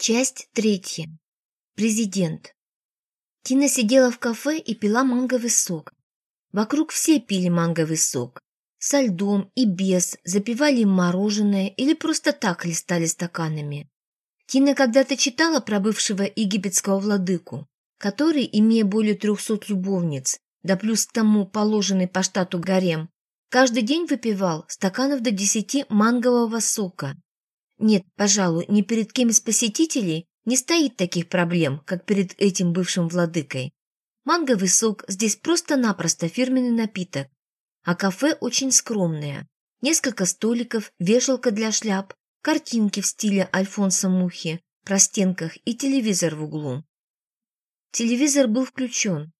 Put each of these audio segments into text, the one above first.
Часть третья. Президент. Тина сидела в кафе и пила манговый сок. Вокруг все пили манговый сок. Со льдом и без, запивали им мороженое или просто так листали стаканами. Тина когда-то читала про бывшего египетского владыку, который, имея более трехсот любовниц, да плюс к тому положенный по штату гарем, каждый день выпивал стаканов до десяти мангового сока нет, пожалуй, ни перед кем из посетителей не стоит таких проблем, как перед этим бывшим владыкой. Манговый сок здесь просто-напросто фирменный напиток, а кафе очень скромное. Несколько столиков, вешалка для шляп, картинки в стиле Альфонса Мухи, простенках и телевизор в углу. Телевизор был включен,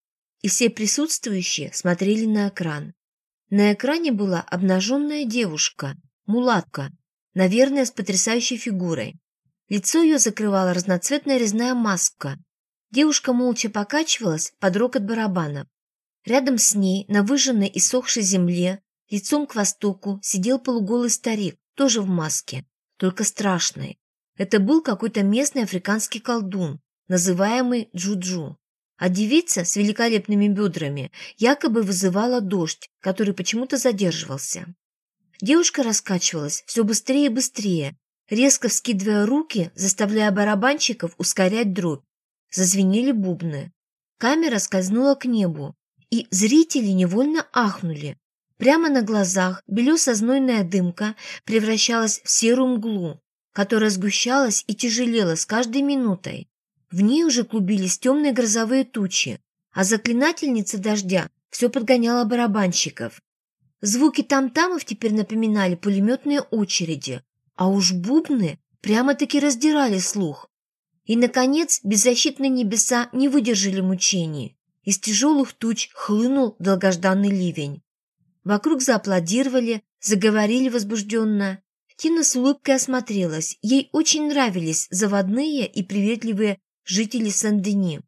и все присутствующие смотрели на экран. На экране была обнаженная девушка, мулатка, наверное, с потрясающей фигурой. Лицо ее закрывала разноцветная резная маска. Девушка молча покачивалась под рокот барабанов. Рядом с ней, на выжженной и сохшей земле, лицом к востоку, сидел полуголый старик, тоже в маске, только страшный. Это был какой-то местный африканский колдун, называемый Джуджу. А девица с великолепными бедрами якобы вызывала дождь, который почему-то задерживался. Девушка раскачивалась все быстрее и быстрее, резко вскидывая руки, заставляя барабанщиков ускорять дробь. Зазвенели бубны. Камера скользнула к небу, и зрители невольно ахнули. Прямо на глазах белесо-знойная дымка превращалась в серую мглу, которая сгущалась и тяжелела с каждой минутой. В ней уже клубились темные грозовые тучи, а заклинательница дождя все подгоняла барабанщиков. Звуки там-тамов теперь напоминали пулеметные очереди, а уж бубны прямо-таки раздирали слух. И, наконец, беззащитные небеса не выдержали мучений. Из тяжелых туч хлынул долгожданный ливень. Вокруг зааплодировали, заговорили возбужденно. Тина с улыбкой осмотрелась. Ей очень нравились заводные и приветливые жители Сен-Дени.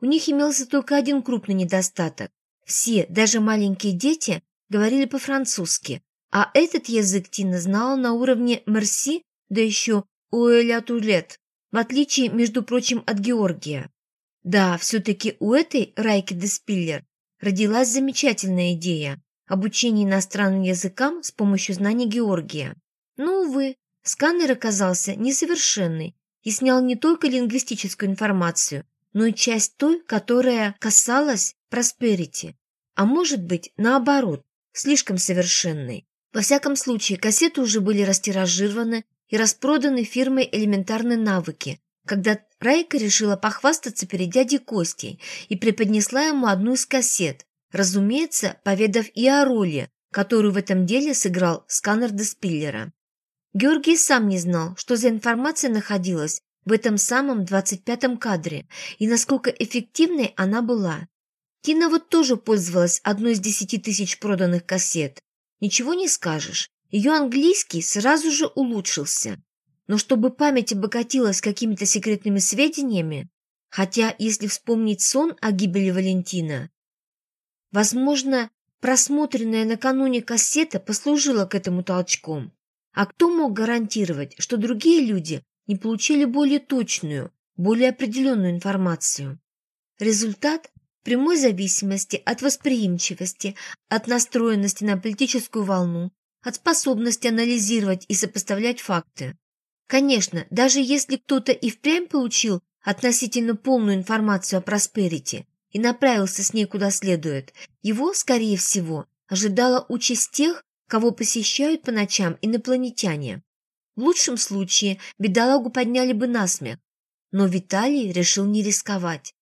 У них имелся только один крупный недостаток. Все, даже маленькие дети, говорили по-французски, а этот язык Тина знала на уровне «мерси», да еще «уэля тулет», в отличие, между прочим, от Георгия. Да, все-таки у этой Райки де Спиллер родилась замечательная идея – обучение иностранным языкам с помощью знаний Георгия. Но, увы, сканер оказался несовершенный и снял не только лингвистическую информацию, но и часть той, которая касалась просперити. А может быть, наоборот, слишком совершенной. Во всяком случае, кассеты уже были растиражированы и распроданы фирмой «Элементарные навыки», когда Райка решила похвастаться перед дядей Костей и преподнесла ему одну из кассет, разумеется, поведав и о роли, которую в этом деле сыграл сканер Деспиллера. Георгий сам не знал, что за информация находилась в этом самом 25-м кадре и насколько эффективной она была. Тина вот тоже пользовалась одной из десяти тысяч проданных кассет. Ничего не скажешь. Ее английский сразу же улучшился. Но чтобы память обогатилась какими-то секретными сведениями, хотя, если вспомнить сон о гибели Валентина, возможно, просмотренная накануне кассета послужила к этому толчком. А кто мог гарантировать, что другие люди не получили более точную, более определенную информацию? Результат прямой зависимости от восприимчивости, от настроенности на политическую волну, от способности анализировать и сопоставлять факты. Конечно, даже если кто-то и впрямь получил относительно полную информацию о Просперити и направился с ней куда следует, его, скорее всего, ожидала участь тех, кого посещают по ночам инопланетяне. В лучшем случае бедолагу подняли бы насмех, но Виталий решил не рисковать.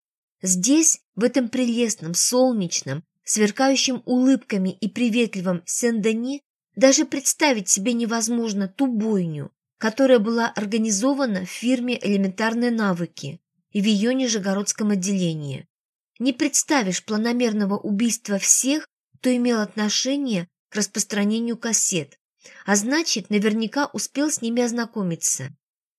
Здесь, в этом прелестном, солнечном, сверкающем улыбками и приветливом Сен-Дени, даже представить себе невозможно ту бойню, которая была организована в фирме «Элементарные навыки» и в ее Нижегородском отделении. Не представишь планомерного убийства всех, кто имел отношение к распространению кассет, а значит, наверняка успел с ними ознакомиться.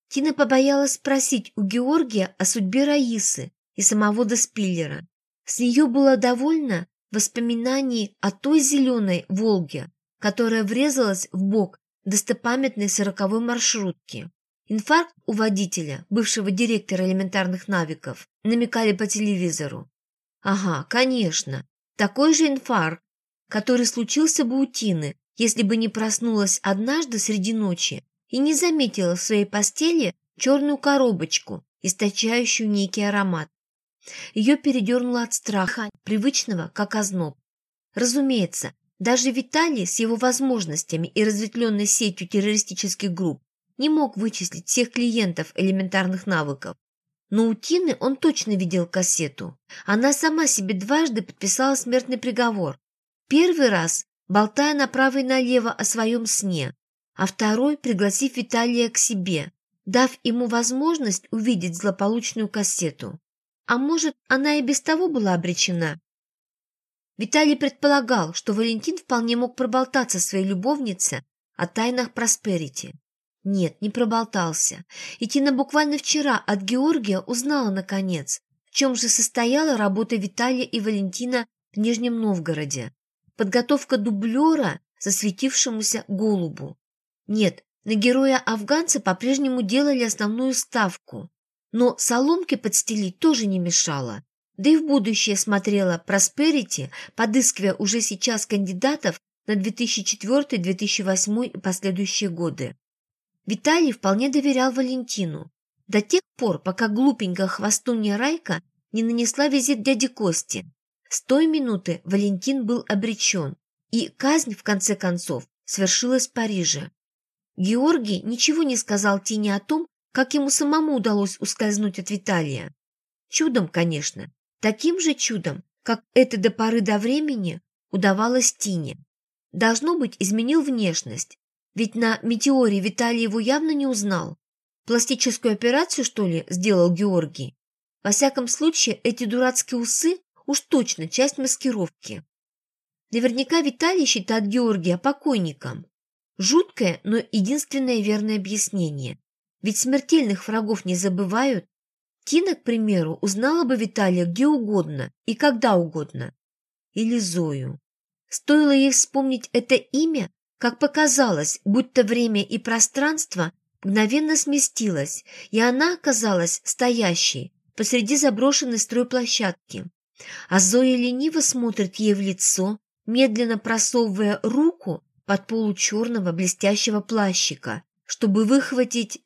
Тина побоялась спросить у Георгия о судьбе Раисы, и самого Деспиллера. С нее было довольно воспоминаний о той зеленой «Волге», которая врезалась в бок достопамятной сороковой маршрутки. Инфаркт у водителя, бывшего директора элементарных навиков, намекали по телевизору. Ага, конечно, такой же инфаркт, который случился бы у Тины, если бы не проснулась однажды среди ночи и не заметила в своей постели черную коробочку, источающую некий аромат. Ее передернуло от страха, привычного, как озноб. Разумеется, даже Виталий с его возможностями и разветвленной сетью террористических групп не мог вычислить всех клиентов элементарных навыков. Но у Тины он точно видел кассету. Она сама себе дважды подписала смертный приговор. Первый раз, болтая направо и налево о своем сне, а второй, пригласив Виталия к себе, дав ему возможность увидеть злополучную кассету. А может, она и без того была обречена? Виталий предполагал, что Валентин вполне мог проболтаться своей любовнице о тайнах Просперити. Нет, не проболтался. И Тина буквально вчера от Георгия узнала, наконец, в чем же состояла работа Виталия и Валентина в Нижнем Новгороде. Подготовка дублера засветившемуся голубу. Нет, на героя-афганца по-прежнему делали основную ставку. Но соломки подстелить тоже не мешало. Да и в будущее смотрела Просперити, подыскивая уже сейчас кандидатов на 2004-2008 и последующие годы. Виталий вполне доверял Валентину. До тех пор, пока глупенькая хвостунья Райка не нанесла визит дяде Кости. С той минуты Валентин был обречен, и казнь, в конце концов, свершилась в Париже. Георгий ничего не сказал Тине о том, как ему самому удалось ускользнуть от Виталия. Чудом, конечно, таким же чудом, как это до поры до времени удавалось Тине. Должно быть, изменил внешность, ведь на метеоре Виталий его явно не узнал. Пластическую операцию, что ли, сделал Георгий? Во всяком случае, эти дурацкие усы уж точно часть маскировки. Наверняка Виталий считает Георгия покойником. Жуткое, но единственное верное объяснение. Ведь смертельных врагов не забывают. Тина, к примеру, узнала бы Виталия где угодно и когда угодно. Или Зою. Стоило ей вспомнить это имя, как показалось, будто время и пространство мгновенно сместилось, и она оказалась стоящей посреди заброшенной стройплощадки. А Зоя лениво смотрит ей в лицо, медленно просовывая руку под полу черного блестящего плащика, чтобы выхватить...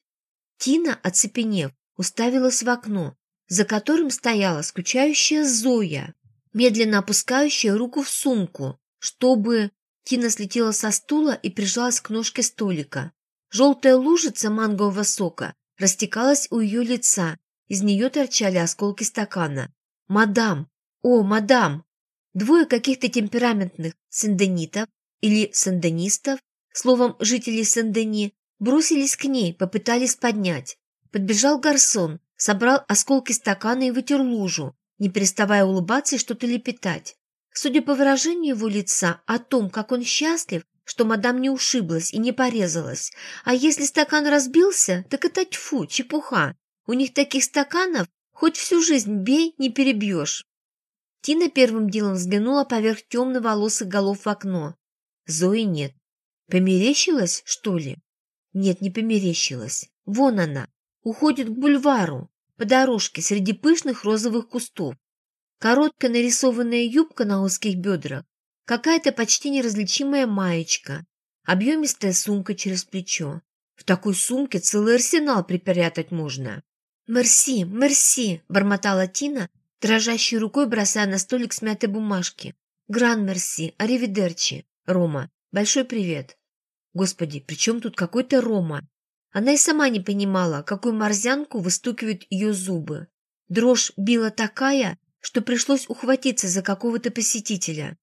Тина, оцепенев, уставилась в окно, за которым стояла скучающая Зоя, медленно опускающая руку в сумку, чтобы... Тина слетела со стула и прижалась к ножке столика. Желтая лужица мангового сока растекалась у ее лица, из нее торчали осколки стакана. «Мадам! О, мадам!» Двое каких-то темпераментных сенденитов или сенденистов, словом, жителей Сен-Дени, бросились к ней, попытались поднять. Подбежал гарсон, собрал осколки стакана и вытер лужу, не переставая улыбаться и что-то лепетать. Судя по выражению его лица, о том, как он счастлив, что мадам не ушиблась и не порезалась. А если стакан разбился, так это тьфу, чепуха. У них таких стаканов хоть всю жизнь бей, не перебьешь. Тина первым делом взглянула поверх темно-волосых голов в окно. Зои нет. Померещилась, что ли? Нет, не померещилась. Вон она, уходит к бульвару, по дорожке среди пышных розовых кустов. Короткая нарисованная юбка на узких бедрах, какая-то почти неразличимая маечка, объемистая сумка через плечо. В такой сумке целый арсенал припрятать можно. «Мерси, мерси!» – бормотала Тина, дрожащей рукой бросая на столик смятой бумажки. «Гран мерси, аривидерчи, Рома, большой привет!» Господи, при чем тут какой-то Рома? Она и сама не понимала, какую морзянку выстукивают ее зубы. Дрожь била такая, что пришлось ухватиться за какого-то посетителя.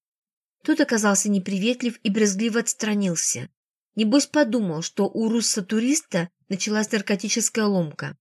Тот оказался неприветлив и брезгливо отстранился. Небось подумал, что у русса-туриста началась наркотическая ломка.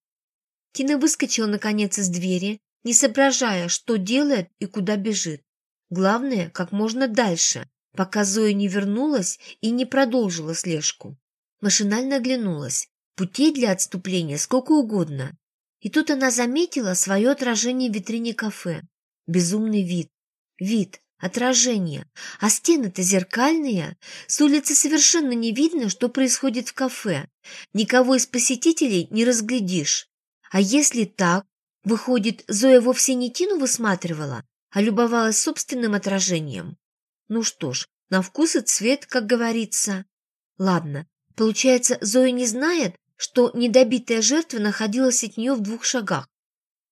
Тина выскочила наконец из двери, не соображая, что делает и куда бежит. Главное, как можно дальше, пока Зоя не вернулась и не продолжила слежку. Машинально оглянулась. Путей для отступления сколько угодно. И тут она заметила свое отражение в витрине кафе. Безумный вид. Вид, отражение. А стены-то зеркальные. С улицы совершенно не видно, что происходит в кафе. никого из посетителей не разглядишь. А если так, выходит, Зоя вовсе не Тину высматривала, а любовалась собственным отражением? Ну что ж, на вкус и цвет, как говорится. Ладно, получается, Зоя не знает, что недобитая жертва находилась от нее в двух шагах.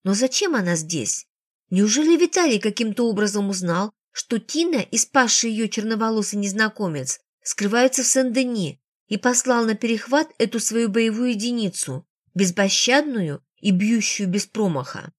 Но зачем она здесь? Неужели Виталий каким-то образом узнал, что Тина и спасший ее черноволосый незнакомец скрываются в Сен-Дени и послал на перехват эту свою боевую единицу, безпощадную и бьющую без промаха?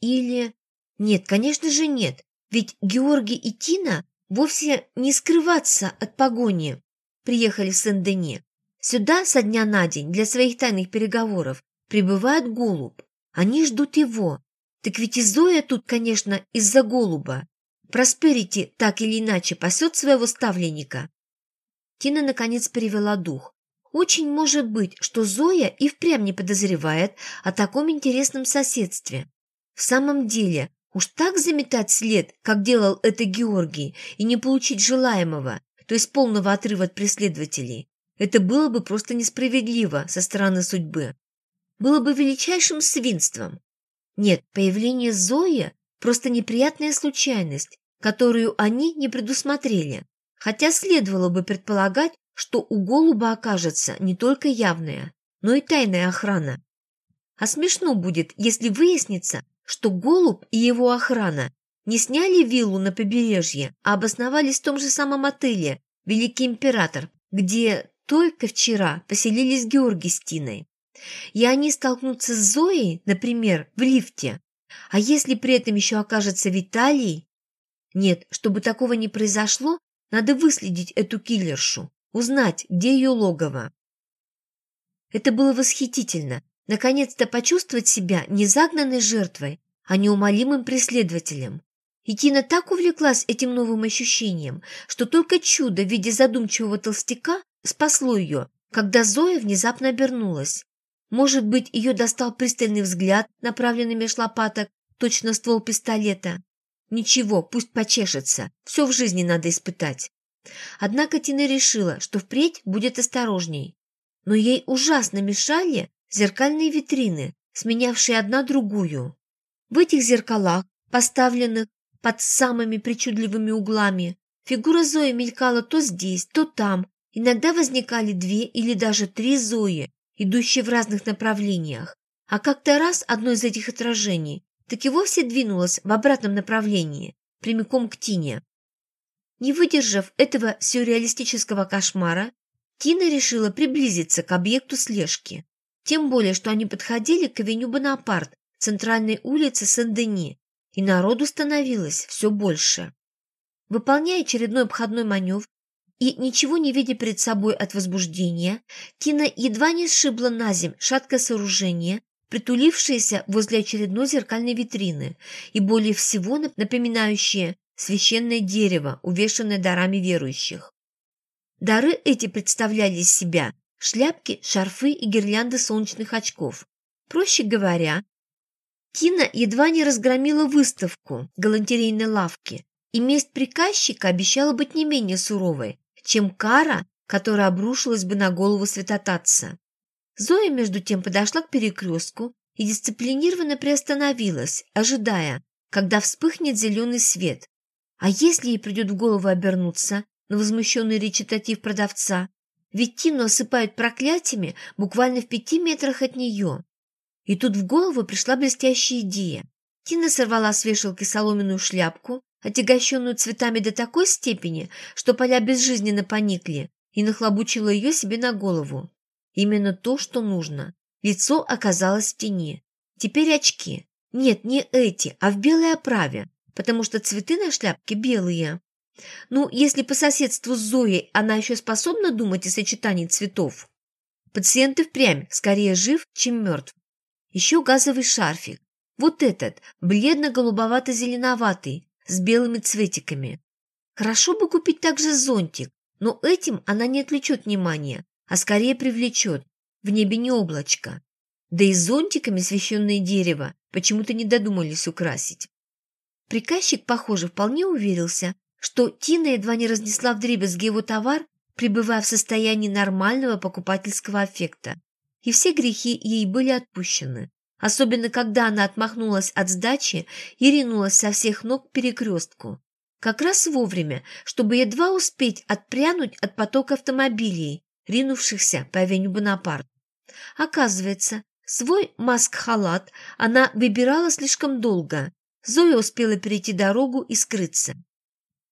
Или... Нет, конечно же нет, ведь Георгий и Тина вовсе не скрываться от погони приехали в Сен-Дени. Сюда со дня на день для своих тайных переговоров прибывает голубь. Они ждут его. Так ведь и Зоя тут, конечно, из-за голуба. Просперити так или иначе пасет своего ставленника. Тина, наконец, перевела дух. Очень может быть, что Зоя и впрямь не подозревает о таком интересном соседстве. В самом деле, уж так заметать след, как делал это Георгий, и не получить желаемого, то есть полного отрыва от преследователей, это было бы просто несправедливо со стороны судьбы. Было бы величайшим свинством. Нет, появление Зои – просто неприятная случайность, которую они не предусмотрели. Хотя следовало бы предполагать, что у голуба окажется не только явная, но и тайная охрана. А смешно будет, если выяснится, что голубь и его охрана не сняли виллу на побережье, а обосновались в том же самом отеле «Великий император», где только вчера поселились Георгий с Тиной. И они столкнутся с Зоей, например, в лифте. А если при этом еще окажется Виталий? Нет, чтобы такого не произошло, надо выследить эту киллершу, узнать, где ее логово. Это было восхитительно. Наконец-то почувствовать себя не загнанной жертвой, а неумолимым преследователем. И Тина так увлеклась этим новым ощущением, что только чудо в виде задумчивого толстяка спасло ее, когда Зоя внезапно обернулась. Может быть, ее достал пристальный взгляд, направленный меж лопаток, точно ствол пистолета. Ничего, пусть почешется, все в жизни надо испытать. Однако Тина решила, что впредь будет осторожней. Но ей ужасно мешали зеркальные витрины, сменявшие одна другую. В этих зеркалах, поставленных под самыми причудливыми углами, фигура Зои мелькала то здесь, то там, Иногда возникали две или даже три Зои, идущие в разных направлениях, а как-то раз одно из этих отражений так и вовсе двинулось в обратном направлении, прямиком к Тине. Не выдержав этого сюрреалистического кошмара, Тина решила приблизиться к объекту слежки. Тем более, что они подходили к авеню Бонапарт, центральной улице Сен-Дени, и народу становилось все больше. Выполняя очередной обходной маневр, и, ничего не видя перед собой от возбуждения, Тина едва не сшибла на земь шаткое сооружение, притулившееся возле очередной зеркальной витрины и более всего напоминающее священное дерево, увешанное дарами верующих. Дары эти представляли из себя шляпки, шарфы и гирлянды солнечных очков. Проще говоря, Тина едва не разгромила выставку галантерейной лавки, и месть приказчика обещала быть не менее суровой, чем кара, которая обрушилась бы на голову святотатца. Зоя, между тем, подошла к перекрестку и дисциплинированно приостановилась, ожидая, когда вспыхнет зеленый свет. А если ей придет в голову обернуться на возмущенный речитатив продавца? Ведь Тину осыпают проклятиями буквально в пяти метрах от нее. И тут в голову пришла блестящая идея. Тина сорвала с вешалки соломенную шляпку, отягощенную цветами до такой степени, что поля безжизненно поникли, и нахлобучила ее себе на голову. Именно то, что нужно. Лицо оказалось в тени. Теперь очки. Нет, не эти, а в белой оправе, потому что цветы на шляпке белые. Ну, если по соседству с Зоей она еще способна думать о сочетании цветов. Пациент и впрямь скорее жив, чем мертв. Еще газовый шарфик. Вот этот, бледно-голубовато-зеленоватый, с белыми цветиками. Хорошо бы купить также зонтик, но этим она не отвлечет внимания, а скорее привлечет. В небе не облачко. Да и зонтиками священное дерево почему-то не додумались украсить. Приказчик, похоже, вполне уверился, что Тина едва не разнесла вдребезги его товар, пребывая в состоянии нормального покупательского аффекта. И все грехи ей были отпущены. Особенно, когда она отмахнулась от сдачи и ринулась со всех ног к перекрестку. Как раз вовремя, чтобы едва успеть отпрянуть от потока автомобилей, ринувшихся по авеню Бонапарт. Оказывается, свой маск-халат она выбирала слишком долго. Зоя успела перейти дорогу и скрыться.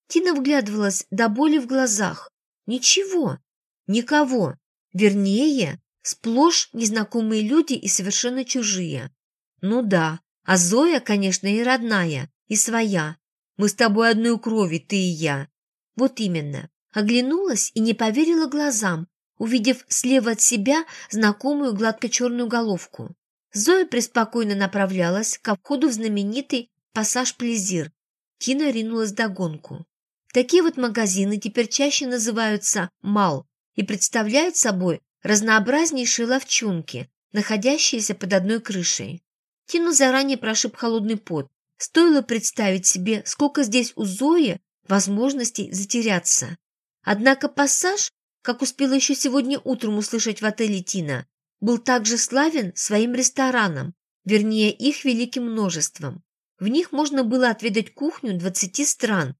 Тина вглядывалась до боли в глазах. Ничего, никого. Вернее, сплошь незнакомые люди и совершенно чужие. Ну да, а Зоя, конечно, и родная, и своя. Мы с тобой одной крови, ты и я. Вот именно. Оглянулась и не поверила глазам, увидев слева от себя знакомую гладко-черную головку. Зоя преспокойно направлялась ко входу в знаменитый пассаж Плезир. Тина ринулась догонку. Такие вот магазины теперь чаще называются «мал» и представляют собой разнообразнейшие ловчонки, находящиеся под одной крышей. Тину заранее прошиб холодный пот. Стоило представить себе, сколько здесь у Зои возможностей затеряться. Однако пассаж как успела еще сегодня утром услышать в отеле Тина, был также славен своим рестораном, вернее, их великим множеством. В них можно было отведать кухню 20 стран.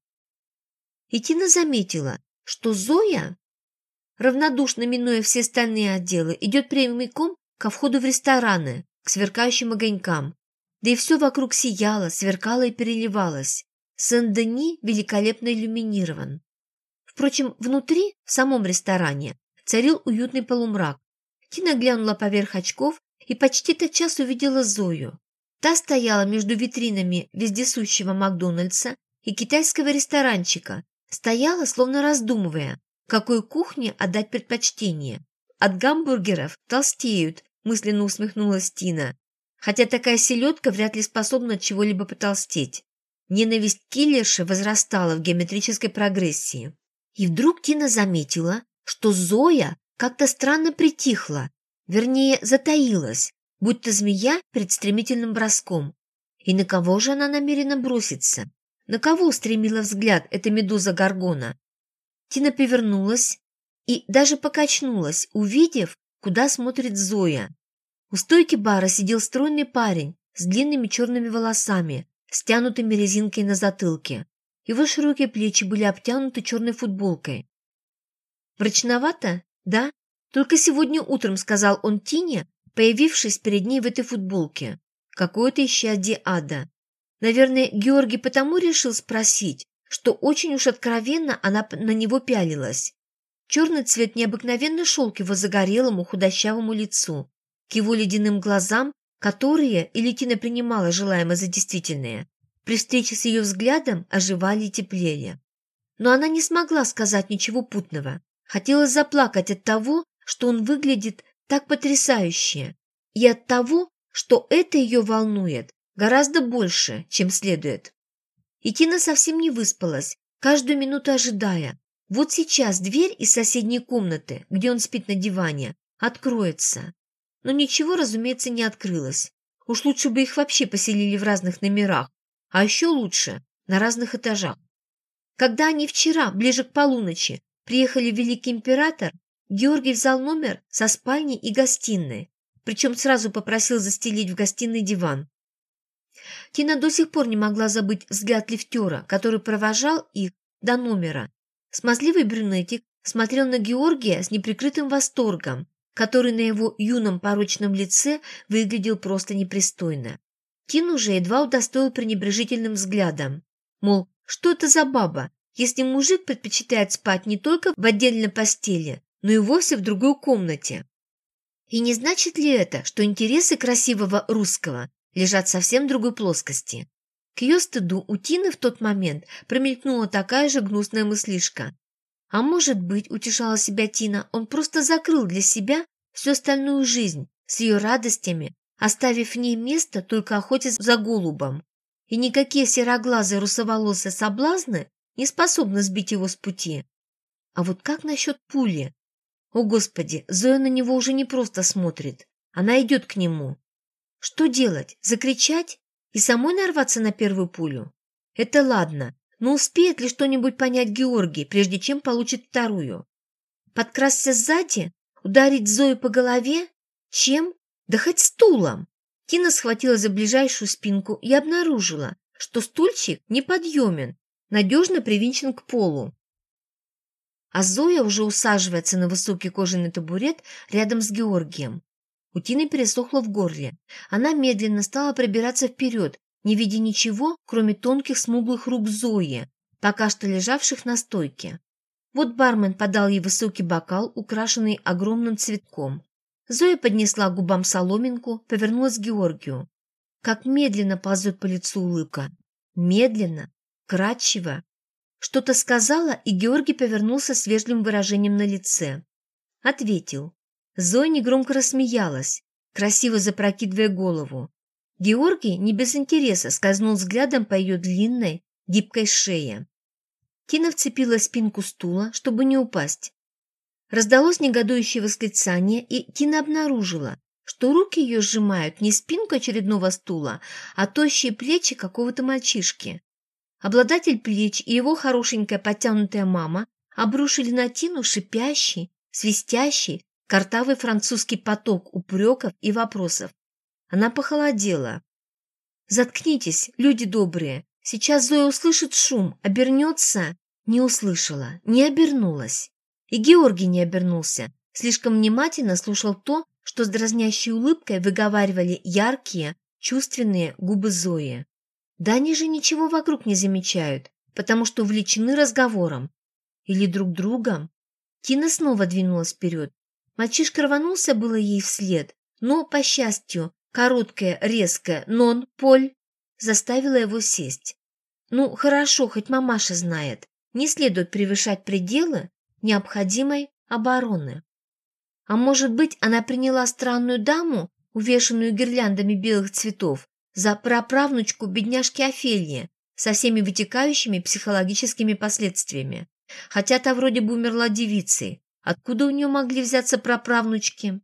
И Тина заметила, что Зоя, равнодушно минуя все остальные отделы, идет прямиком ко входу в рестораны, к сверкающим огонькам. Да и все вокруг сияло, сверкало и переливалось. Сен-Дени великолепно иллюминирован. Впрочем, внутри, в самом ресторане, царил уютный полумрак. Тина глянула поверх очков и почти тотчас увидела Зою. Та стояла между витринами вездесущего Макдональдса и китайского ресторанчика, стояла, словно раздумывая, какой кухне отдать предпочтение. От гамбургеров толстеют, мысленно усмехнулась Тина, хотя такая селедка вряд ли способна чего-либо потолстеть. Ненависть киллерши возрастала в геометрической прогрессии. И вдруг Тина заметила, что Зоя как-то странно притихла, вернее, затаилась, будто змея перед стремительным броском. И на кого же она намерена броситься? На кого устремила взгляд эта медуза Гаргона? Тина повернулась и даже покачнулась, увидев, куда смотрит Зоя. У стойки бара сидел стройный парень с длинными черными волосами, стянутыми резинкой на затылке. Его широкие плечи были обтянуты черной футболкой. «Мрачновато? Да? Только сегодня утром», — сказал он Тине, появившись перед ней в этой футболке. Какое-то исчадие ада. Наверное, Георгий потому решил спросить, что очень уж откровенно она на него пялилась. Черный цвет необыкновенно шел к его загорелому худощавому лицу, к его ледяным глазам, которые или Тина принимала желаемо за действительные, при встрече с ее взглядом оживали и теплее. Но она не смогла сказать ничего путного. Хотелось заплакать от того, что он выглядит так потрясающе, и от того, что это ее волнует гораздо больше, чем следует. И Тина совсем не выспалась, каждую минуту ожидая. Вот сейчас дверь из соседней комнаты, где он спит на диване, откроется. Но ничего, разумеется, не открылось. Уж лучше бы их вообще поселили в разных номерах, а еще лучше на разных этажах. Когда они вчера, ближе к полуночи, приехали в Великий Император, Георгий взял номер со спальней и гостиной, причем сразу попросил застелить в гостиной диван. Тина до сих пор не могла забыть взгляд лифтера, который провожал их до номера. Смазливый брюнетик смотрел на Георгия с неприкрытым восторгом, который на его юном порочном лице выглядел просто непристойно. Кин уже едва удостоил пренебрежительным взглядом. Мол, что это за баба, если мужик предпочитает спать не только в отдельной постели, но и вовсе в другой комнате? И не значит ли это, что интересы красивого русского лежат совсем другой плоскости? К ее стыду у Тины в тот момент промелькнула такая же гнусная мыслишка. А может быть, утешала себя Тина, он просто закрыл для себя всю остальную жизнь с ее радостями, оставив в ней место только охоте за голубом. И никакие сероглазые русоволосые соблазны не способны сбить его с пути. А вот как насчет пули? О, Господи, Зоя на него уже не просто смотрит. Она идет к нему. Что делать? Закричать? И самой нарваться на первую пулю? Это ладно, но успеет ли что-нибудь понять Георгий, прежде чем получит вторую? Подкрасться сзади? Ударить Зою по голове? Чем? Да хоть стулом. Тина схватила за ближайшую спинку и обнаружила, что стульчик неподъемен, надежно привинчен к полу. А Зоя уже усаживается на высокий кожаный табурет рядом с Георгием. У Тины пересохло в горле. Она медленно стала пробираться вперед, не видя ничего, кроме тонких смуглых рук Зои, пока что лежавших на стойке. Вот бармен подал ей высокий бокал, украшенный огромным цветком. Зоя поднесла губам соломинку, повернулась к Георгию. Как медленно ползет по лицу улыбка. Медленно, кратчево. Что-то сказала, и Георгий повернулся с вежливым выражением на лице. Ответил. Зоя негромко рассмеялась, красиво запрокидывая голову. Георгий не без интереса скользнул взглядом по ее длинной, гибкой шее. Тина вцепила спинку стула, чтобы не упасть. Раздалось негодующее восклицание, и Тина обнаружила, что руки ее сжимают не спинку очередного стула, а тощие плечи какого-то мальчишки. Обладатель плеч и его хорошенькая подтянутая мама обрушили на Тину шипящий, свистящий, картавый французский поток упреков и вопросов. Она похолодела. «Заткнитесь, люди добрые, Сейчас Зоя услышит шум, обернется. Не услышала, не обернулась. И Георгий не обернулся. Слишком внимательно слушал то, что с дразнящей улыбкой выговаривали яркие, чувственные губы Зои. Да они же ничего вокруг не замечают, потому что увлечены разговором. Или друг другом. Тина снова двинулась вперед. Мальчишка рванулся было ей вслед, но, по счастью, короткое, резкое «нон-поль» заставило его сесть. Ну, хорошо, хоть мамаша знает. Не следует превышать пределы необходимой обороны. А может быть, она приняла странную даму, увешанную гирляндами белых цветов, за праправнучку бедняжки Офелии со всеми вытекающими психологическими последствиями. Хотя та вроде бы умерла девицей. Откуда у нее могли взяться праправнучки?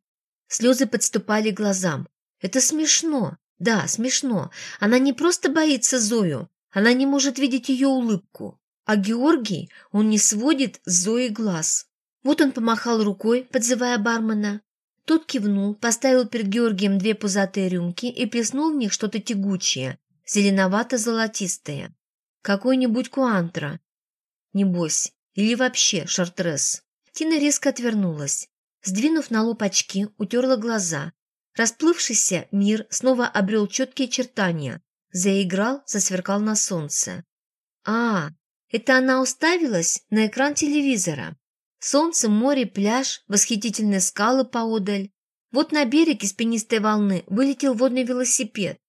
Слезы подступали к глазам. Это смешно. Да, смешно. Она не просто боится Зою, она не может видеть ее улыбку. А Георгий, он не сводит с Зои глаз. Вот он помахал рукой, подзывая бармена. Тот кивнул, поставил перед Георгием две пузатые рюмки и плеснул в них что-то тягучее, зеленовато-золотистое. Какой-нибудь куантра. Небось. Или вообще шартрес. Тина резко отвернулась. Сдвинув на лоб очки, утерла глаза. Расплывшийся мир снова обрел четкие чертания, Заиграл, засверкал на солнце. А, это она уставилась на экран телевизора. Солнце, море, пляж, восхитительные скалы поодаль. Вот на берег из пенистой волны вылетел водный велосипед.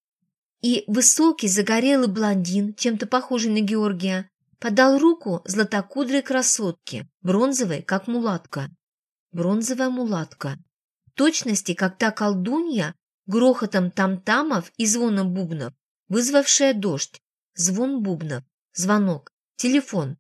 И высокий загорелый блондин, чем-то похожий на Георгия, подал руку златокудрой красотке, бронзовой, как мулатка. Бронзовая мулатка. В точности, как та колдунья, грохотом там-тамов и звоном бубнов, вызвавшая дождь, звон бубнов, звонок, телефон.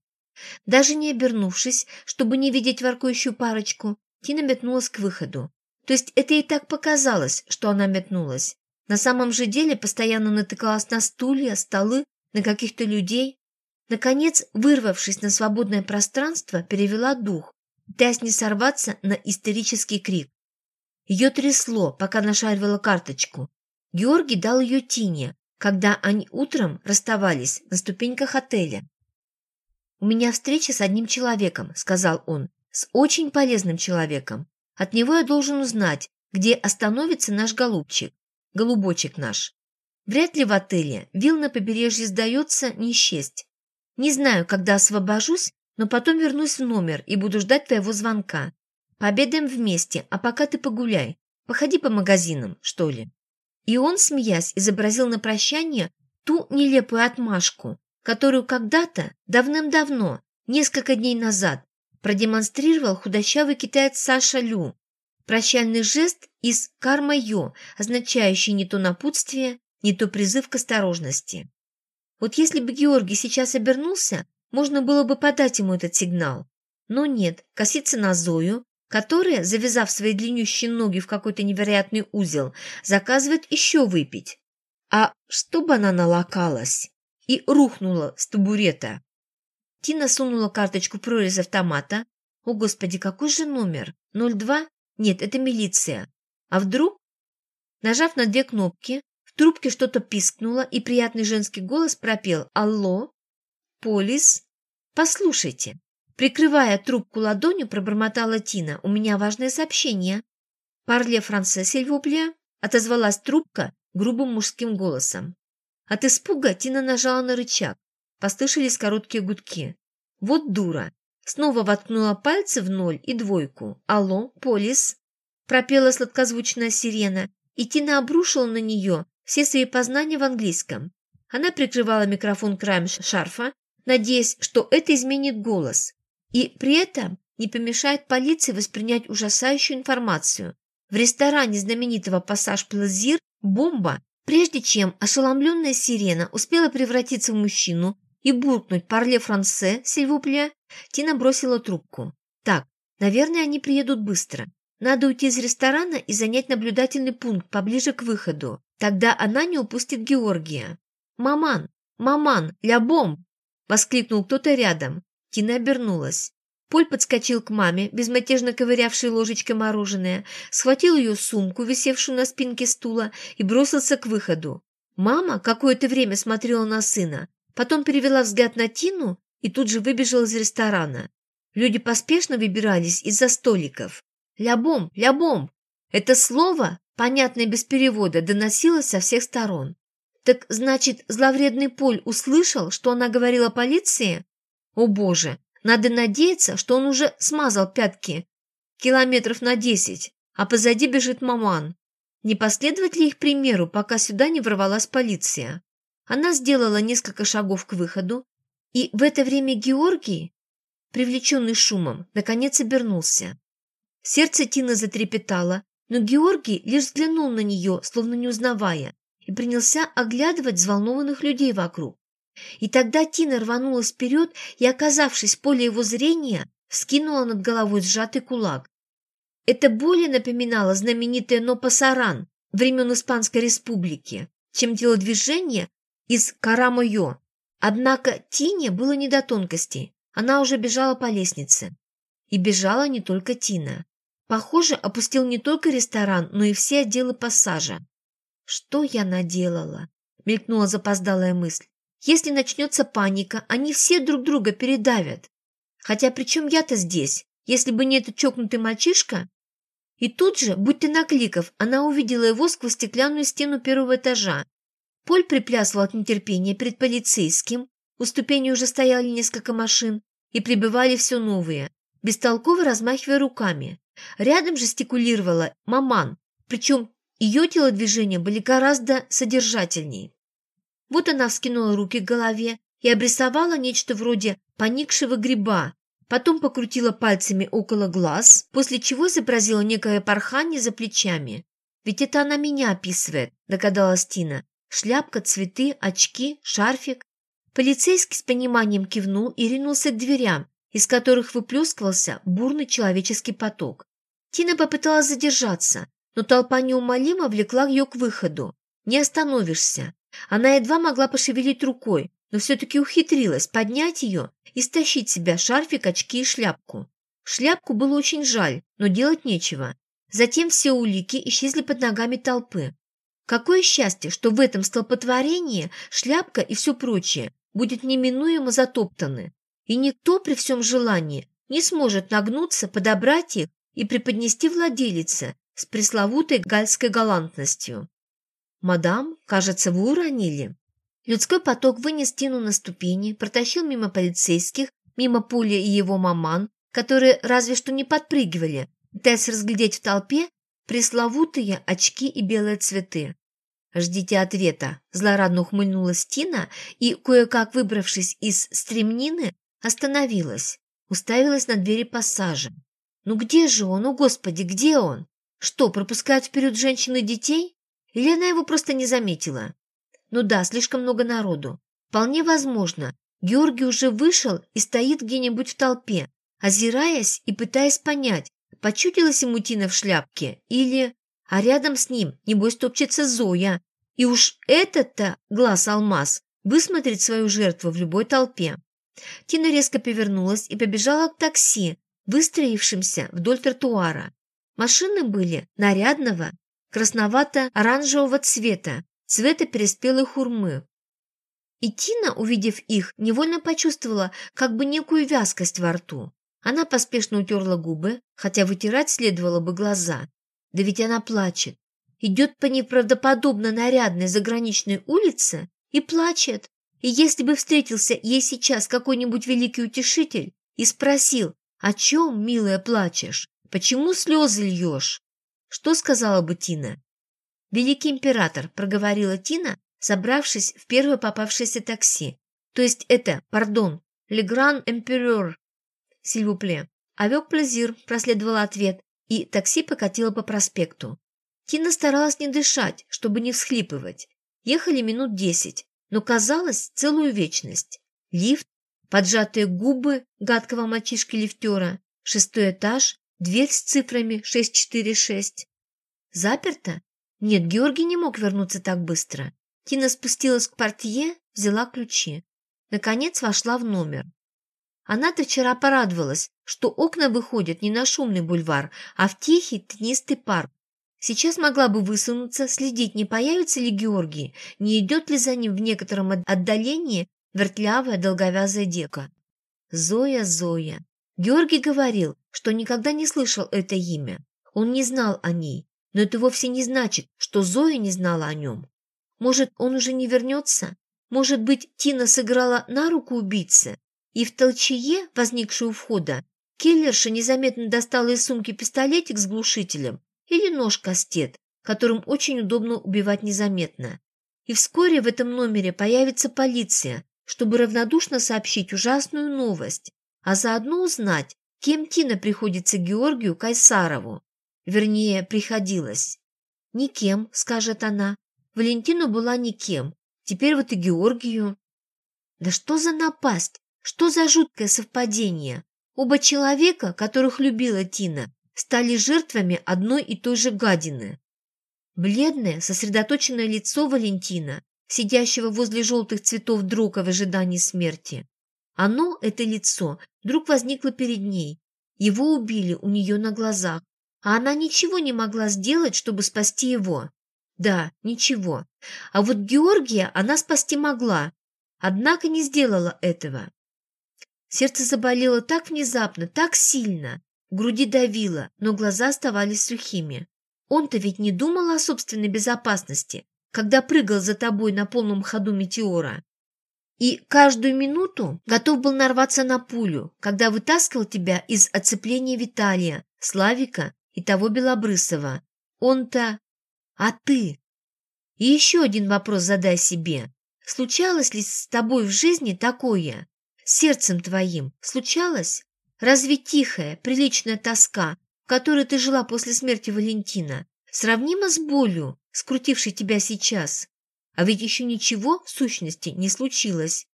Даже не обернувшись, чтобы не видеть воркующую парочку, Тина метнулась к выходу. То есть это и так показалось, что она метнулась. На самом же деле постоянно натыкалась на стулья, столы, на каких-то людей. Наконец, вырвавшись на свободное пространство, перевела дух, пытаясь не сорваться на истерический крик. Ее трясло, пока нашаривала карточку. Георгий дал ее Тине, когда они утром расставались на ступеньках отеля. «У меня встреча с одним человеком», — сказал он, — «с очень полезным человеком. От него я должен узнать, где остановится наш голубчик, голубочек наш. Вряд ли в отеле, вилл на побережье сдается не счесть. Не знаю, когда освобожусь, но потом вернусь в номер и буду ждать твоего звонка. Пообедаем вместе, а пока ты погуляй. Походи по магазинам, что ли». И он, смеясь, изобразил на прощание ту нелепую отмашку, которую когда-то, давным-давно, несколько дней назад, продемонстрировал худощавый китаец Саша Лю. Прощальный жест из «карма-йо», означающий не то напутствие, не то призыв к осторожности. Вот если бы Георгий сейчас обернулся, можно было бы подать ему этот сигнал. Но нет, коситься на Зою, которая, завязав свои длиннющие ноги в какой-то невероятный узел, заказывает еще выпить. А чтобы она налокалась и рухнула с табурета. Тина сунула карточку в прорезь автомата. О, Господи, какой же номер? 02? Нет, это милиция. А вдруг? Нажав на две кнопки, трубке что-то пискнуло, и приятный женский голос пропел «Алло? Полис? Послушайте». Прикрывая трубку ладонью, пробормотала Тина. «У меня важное сообщение». «Парле франце, сильвопле?» отозвалась трубка грубым мужским голосом. От испуга Тина нажала на рычаг. Послышались короткие гудки. «Вот дура!» Снова воткнула пальцы в ноль и двойку. «Алло, полис!» Пропела сладкозвучная сирена, и Тина обрушила на нее все свои познания в английском. Она прикрывала микрофон краем шарфа, надеясь, что это изменит голос, и при этом не помешает полиции воспринять ужасающую информацию. В ресторане знаменитого «Пассаж Плазир» бомба, прежде чем ошеломленная сирена успела превратиться в мужчину и буркнуть «Парле франце, сильвупле», Тина бросила трубку. «Так, наверное, они приедут быстро. Надо уйти из ресторана и занять наблюдательный пункт поближе к выходу. Тогда она не упустит Георгия. «Маман! Маман! Ля бомб!» – воскликнул кто-то рядом. Тина обернулась. Поль подскочил к маме, безмятежно ковырявшей ложечкой мороженое, схватил ее сумку, висевшую на спинке стула, и бросился к выходу. Мама какое-то время смотрела на сына, потом перевела взгляд на Тину и тут же выбежала из ресторана. Люди поспешно выбирались из-за столиков. «Ля-бомб! Ля-бомб!» Это слово, понятное без перевода, доносилось со всех сторон. Так значит, зловредный Поль услышал, что она говорила полиции? О боже, надо надеяться, что он уже смазал пятки километров на десять, а позади бежит маман. Не последовать ли их примеру, пока сюда не ворвалась полиция? Она сделала несколько шагов к выходу, и в это время Георгий, привлеченный шумом, наконец обернулся. Сердце Тины затрепетало, но Георгий лишь взглянул на нее, словно не узнавая, и принялся оглядывать взволнованных людей вокруг. И тогда Тина рванулась вперед и, оказавшись в поле его зрения, вскинула над головой сжатый кулак. Это более напоминало знаменитое Нопасаран времен Испанской Республики, чем телодвижение из Карамойо. Однако Тине было не до тонкостей. Она уже бежала по лестнице. И бежала не только Тина. Похоже, опустил не только ресторан, но и все отделы пассажа. «Что я наделала?» – мелькнула запоздалая мысль. Если начнется паника, они все друг друга передавят. Хотя при чем я-то здесь, если бы не этот чокнутый мальчишка? И тут же, будь ты накликов, она увидела его сквозь стеклянную стену первого этажа. Поль приплясывал от нетерпения перед полицейским, у ступени уже стояли несколько машин, и прибывали все новые, бестолково размахивая руками. Рядом жестикулировала маман, причем ее телодвижения были гораздо содержательнее. Вот она вскинула руки к голове и обрисовала нечто вроде поникшего гриба, потом покрутила пальцами около глаз, после чего изобразила некое порхание за плечами. «Ведь это она меня описывает», – догадалась Тина. «Шляпка, цветы, очки, шарфик». Полицейский с пониманием кивнул и ринулся к дверям, из которых выплескивался бурный человеческий поток. Тина попыталась задержаться, но толпа неумолимо влекла ее к выходу. «Не остановишься. Она едва могла пошевелить рукой, но все-таки ухитрилась поднять ее и стащить себя шарфик, очки и шляпку. Шляпку было очень жаль, но делать нечего. Затем все улики исчезли под ногами толпы. Какое счастье, что в этом столпотворении шляпка и все прочее будет неминуемо затоптаны, и никто при всем желании не сможет нагнуться, подобрать их и преподнести владелице с пресловутой гальской галантностью. «Мадам, кажется, вы уронили». Людской поток вынес Тину на ступени, протащил мимо полицейских, мимо Пули и его маман, которые разве что не подпрыгивали, пытаясь разглядеть в толпе пресловутые очки и белые цветы. «Ждите ответа», – злорадно ухмыльнулась Тина и, кое-как выбравшись из стремнины, остановилась, уставилась на двери пассажа. «Ну где же он? О, Господи, где он? Что, пропускают вперед женщин и детей?» Или она его просто не заметила? Ну да, слишком много народу. Вполне возможно, Георгий уже вышел и стоит где-нибудь в толпе, озираясь и пытаясь понять, почудилась ему Тина в шляпке или... А рядом с ним, небось, топчется Зоя. И уж этот-то глаз-алмаз высмотрит свою жертву в любой толпе. Тина резко повернулась и побежала к такси, выстроившимся вдоль тротуара. Машины были нарядного, красновато-оранжевого цвета, цвета переспелой хурмы. И Тина, увидев их, невольно почувствовала как бы некую вязкость во рту. Она поспешно утерла губы, хотя вытирать следовало бы глаза. Да ведь она плачет. Идет по неправдоподобно нарядной заграничной улице и плачет. И если бы встретился ей сейчас какой-нибудь великий утешитель и спросил, о чем, милая, плачешь, почему слезы льешь, что сказала бы Тина? «Великий император», — проговорила Тина, собравшись в первое попавшееся такси. «То есть это, пардон, Легран Эмперер, сильвупле». «Авек плезир», — проследовал ответ, и такси покатило по проспекту. Тина старалась не дышать, чтобы не всхлипывать. Ехали минут десять, но казалось целую вечность. Лифт, поджатые губы гадкого мальчишки-лифтера, шестой этаж, дверь с цифрами 646. Заперто? Нет, Георгий не мог вернуться так быстро. Тина спустилась к портье, взяла ключи. Наконец вошла в номер. Она-то вчера порадовалась, что окна выходят не на шумный бульвар, а в тихий тенистый парк. Сейчас могла бы высунуться, следить, не появится ли Георгий, не идет ли за ним в некотором отдалении вертлявая долговязая дека. Зоя, Зоя. Георгий говорил, что никогда не слышал это имя. Он не знал о ней, но это вовсе не значит, что Зоя не знала о нем. Может, он уже не вернется? Может быть, Тина сыграла на руку убийцы? И в толчее, возникшей у входа, киллерша незаметно достала из сумки пистолетик с глушителем или нож-кастет, которым очень удобно убивать незаметно. И вскоре в этом номере появится полиция, чтобы равнодушно сообщить ужасную новость, а заодно узнать, кем Тина приходится Георгию Кайсарову. Вернее, приходилось. «Никем», — скажет она. Валентина была никем. Теперь вот и Георгию. Да что за напасть? Что за жуткое совпадение? Оба человека, которых любила Тина, стали жертвами одной и той же гадины. Бледное, сосредоточенное лицо Валентина, сидящего возле желтых цветов друга в ожидании смерти. Оно, это лицо, вдруг возникло перед ней. Его убили у нее на глазах, а она ничего не могла сделать, чтобы спасти его. Да, ничего. А вот Георгия она спасти могла, однако не сделала этого. Сердце заболело так внезапно, так сильно, груди давило, но глаза оставались сухими. Он-то ведь не думал о собственной безопасности, когда прыгал за тобой на полном ходу метеора. И каждую минуту готов был нарваться на пулю, когда вытаскивал тебя из оцепления Виталия, Славика и того Белобрысова. Он-то... А ты? И еще один вопрос задай себе. Случалось ли с тобой в жизни такое? С сердцем твоим случалось? Разве тихая, приличная тоска, в которой ты жила после смерти Валентина, сравнима с болью, скрутившей тебя сейчас? А ведь еще ничего, в сущности, не случилось.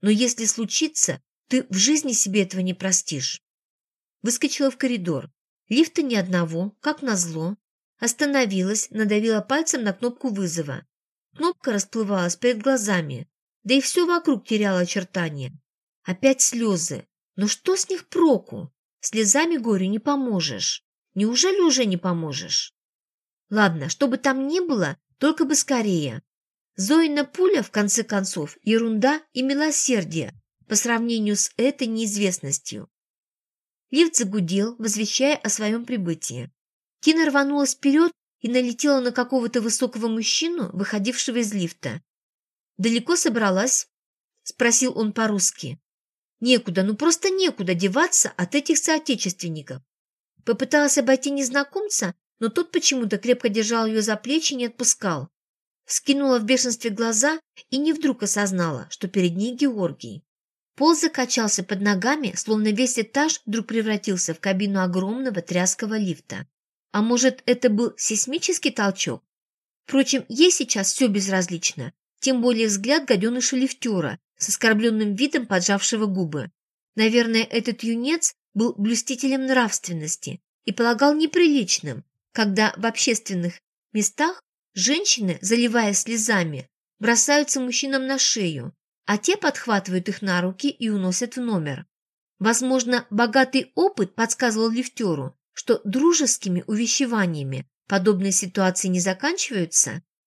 Но если случится, ты в жизни себе этого не простишь. Выскочила в коридор. Лифта ни одного, как назло. Остановилась, надавила пальцем на кнопку вызова. Кнопка расплывалась перед глазами, да и все вокруг теряло очертания. Опять слезы. Но что с них проку? Слезами горю не поможешь. Неужели уже не поможешь? Ладно, что бы там ни было, только бы скорее. Зоина пуля, в конце концов, ерунда и милосердие по сравнению с этой неизвестностью. Лифт загудел, возвещая о своем прибытии. Тина рванулась вперед и налетела на какого-то высокого мужчину, выходившего из лифта. «Далеко собралась?» – спросил он по-русски. «Некуда, ну просто некуда деваться от этих соотечественников». Попыталась обойти незнакомца, но тот почему-то крепко держал ее за плечи и не отпускал. Скинула в бешенстве глаза и не вдруг осознала, что перед ней Георгий. Пол закачался под ногами, словно весь этаж вдруг превратился в кабину огромного тряского лифта. А может, это был сейсмический толчок? Впрочем, ей сейчас все безразлично, тем более взгляд гаденыша-лифтера с оскорбленным видом поджавшего губы. Наверное, этот юнец был блюстителем нравственности и полагал неприличным, когда в общественных местах женщины, заливая слезами, бросаются мужчинам на шею, а те подхватывают их на руки и уносят в номер. Возможно, богатый опыт подсказывал лифтеру, что дружескими увещеваниями подобные ситуации не заканчиваются,